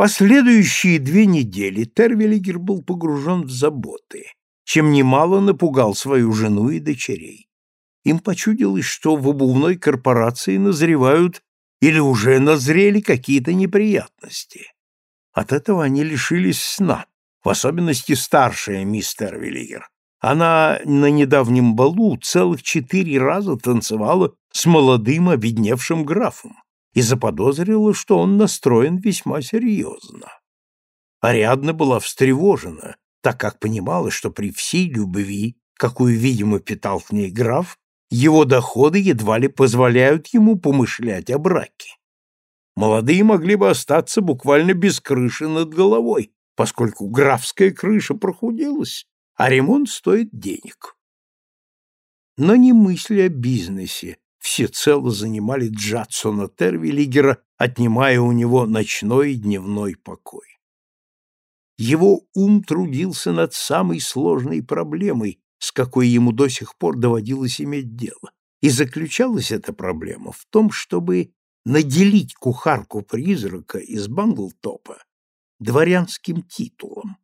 Последующие две недели Тервелигер был погружен в заботы, чем немало напугал свою жену и дочерей. Им почудилось, что в обувной корпорации назревают или уже назрели какие-то неприятности. От этого они лишились сна, в особенности старшая мисс Тервелигер. Она на недавнем балу целых четыре раза танцевала с молодым обедневшим графом и заподозрила, что он настроен весьма серьезно. Ариадна была встревожена, так как понимала, что при всей любви, какую, видимо, питал к ней граф, его доходы едва ли позволяют ему помышлять о браке. Молодые могли бы остаться буквально без крыши над головой, поскольку графская крыша прохудилась, а ремонт стоит денег. Но не мысли о бизнесе всецело занимали Джадсона Тервиллигера, отнимая у него ночной и дневной покой. Его ум трудился над самой сложной проблемой, с какой ему до сих пор доводилось иметь дело. И заключалась эта проблема в том, чтобы наделить кухарку-призрака из Банглтопа дворянским титулом,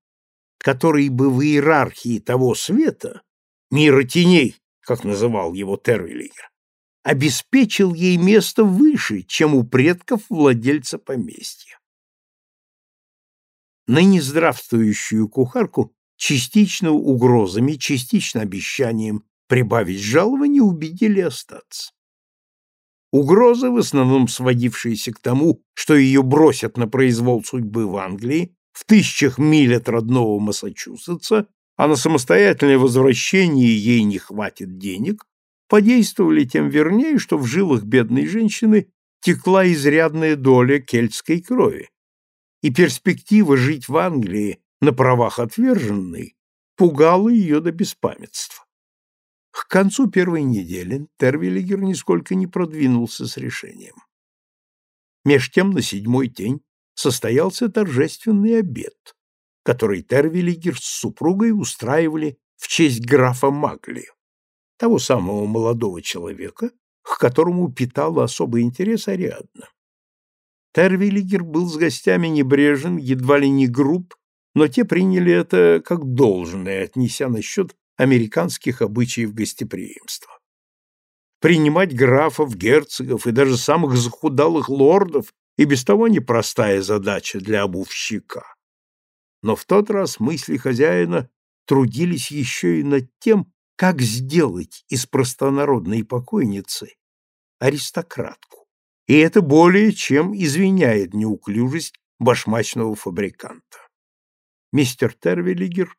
который бы в иерархии того света, мира теней, как называл его Тервиллигер, обеспечил ей место выше, чем у предков владельца поместья. Ныне здравствующую кухарку частично угрозами, частично обещанием прибавить жалование убедили остаться. Угрозы, в основном сводившиеся к тому, что ее бросят на произвол судьбы в Англии, в тысячах миль от родного Массачусетса, а на самостоятельное возвращение ей не хватит денег, подействовали тем вернее, что в жилах бедной женщины текла изрядная доля кельтской крови, и перспектива жить в Англии на правах отверженной пугала ее до беспамятства. К концу первой недели Тервиллигер нисколько не продвинулся с решением. Меж тем на седьмой день состоялся торжественный обед, который Тервиллигер с супругой устраивали в честь графа Магли, того самого молодого человека, к которому питала особый интерес Ариадна. Тервиллигер был с гостями небрежен, едва ли не груб, но те приняли это как должное, отнеся на счет американских обычаев гостеприимства. Принимать графов, герцогов и даже самых захудалых лордов и без того непростая задача для обувщика. Но в тот раз мысли хозяина трудились еще и над тем, как сделать из простонародной покойницы аристократку. И это более чем извиняет неуклюжесть башмачного фабриканта. Мистер Тервиллигер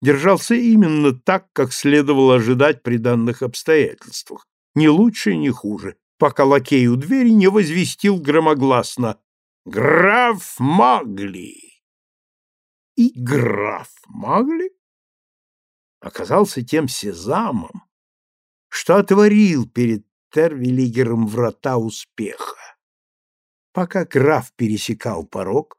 держался именно так, как следовало ожидать при данных обстоятельствах, ни лучше, ни хуже, пока лакей у двери не возвестил громогласно «Граф Магли!» И граф Магли оказался тем сезамом, что отворил перед Тервиллигером врата успеха. Пока граф пересекал порог,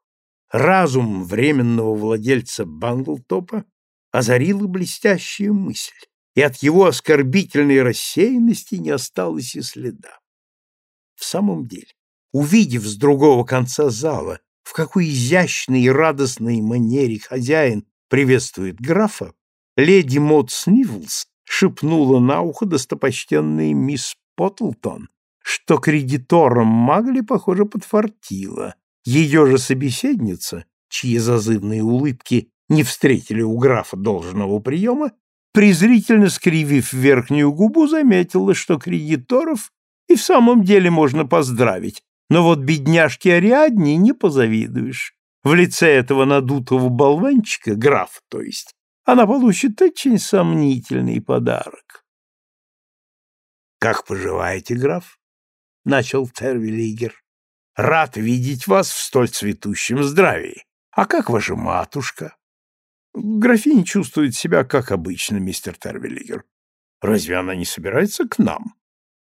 разум временного владельца Банглтопа озарила блестящая мысль, и от его оскорбительной рассеянности не осталось и следа. В самом деле, увидев с другого конца зала, в какой изящной и радостной манере хозяин приветствует графа, леди Мот Снивлс шепнула на ухо достопочтенной мисс Поттлтон, что кредиторам Магли, похоже, подфартило. Ее же собеседница, чьи зазывные улыбки не встретили у графа должного приема, презрительно скривив верхнюю губу, заметила, что кредиторов и в самом деле можно поздравить, но вот бедняжке Ариадне не позавидуешь. В лице этого надутого болванчика, граф, то есть, она получит очень сомнительный подарок. — Как поживаете, граф? — начал Тервилигер. — Рад видеть вас в столь цветущем здравии. А как ваша матушка? Графиня чувствует себя как обычно, мистер Тервиллигер. Разве она не собирается к нам?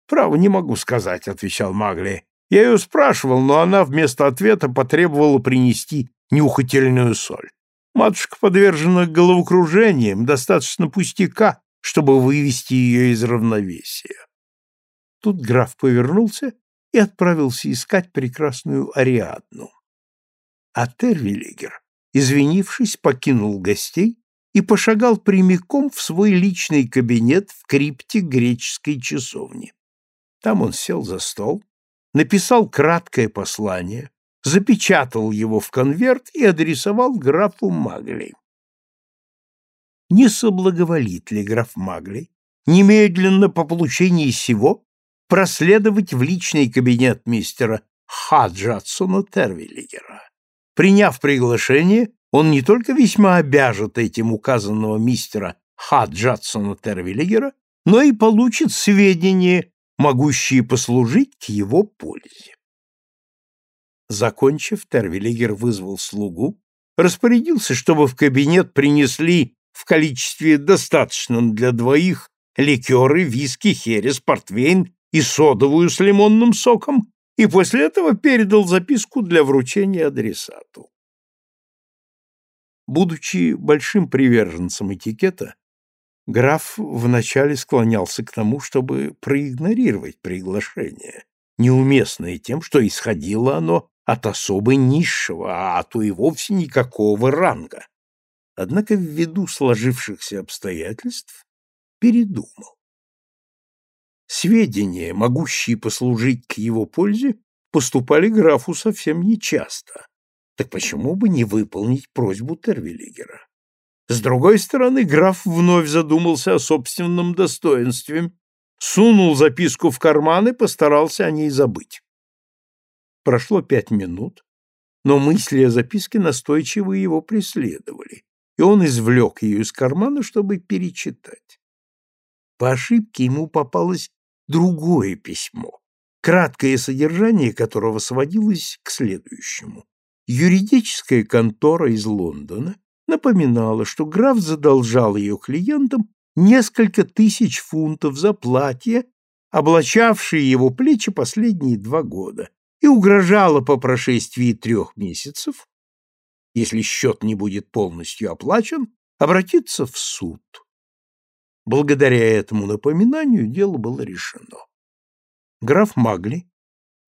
Право, не могу сказать, отвечал Магли. Я ее спрашивал, но она вместо ответа потребовала принести нюхательную соль. Матушка подвержена головокружениям, достаточно пустяка, чтобы вывести ее из равновесия. Тут граф повернулся и отправился искать прекрасную Ариадну. А Тервиллигер, извинившись, покинул гостей и пошагал прямиком в свой личный кабинет в крипте греческой часовни. Там он сел за стол, написал краткое послание, запечатал его в конверт и адресовал графу Магли. Не соблаговолит ли граф Магли немедленно по получении сего проследовать в личный кабинет мистера Ха Джадсона Тервиллигера? Приняв приглашение, он не только весьма обяжет этим указанного мистера Ха Джадсона Тервиллигера, но и получит сведения, могущие послужить к его пользе. Закончив, Тервиллигер вызвал слугу, распорядился, чтобы в кабинет принесли в количестве достаточном для двоих ликеры, виски, херес, портвейн и содовую с лимонным соком, и после этого передал записку для вручения адресату. Будучи большим приверженцем этикета, граф вначале склонялся к тому, чтобы проигнорировать приглашение, неуместное тем, что исходило оно от особо низшего, а то и вовсе никакого ранга. Однако ввиду сложившихся обстоятельств передумал. Сведения, могущие послужить к его пользе, поступали графу совсем нечасто. Так почему бы не выполнить просьбу Тервиллигера? С другой стороны, граф вновь задумался о собственном достоинстве, сунул записку в карман и постарался о ней забыть. Прошло пять минут, но мысли о записке настойчиво его преследовали, и он извлек ее из кармана, чтобы перечитать. По ошибке ему попалось другое письмо, краткое содержание которого сводилось к следующему. Юридическая контора из Лондона напоминала, что граф задолжал ее клиентам несколько тысяч фунтов за платье, облачавшие его плечи последние два года, и угрожала по прошествии трех месяцев, если счет не будет полностью оплачен, обратиться в суд. Благодаря этому напоминанию дело было решено. Граф Магли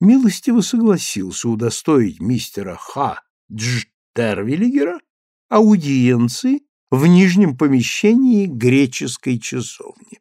милостиво согласился удостоить мистера Х. Дж. Тервиллигера аудиенции в нижнем помещении греческой часовни.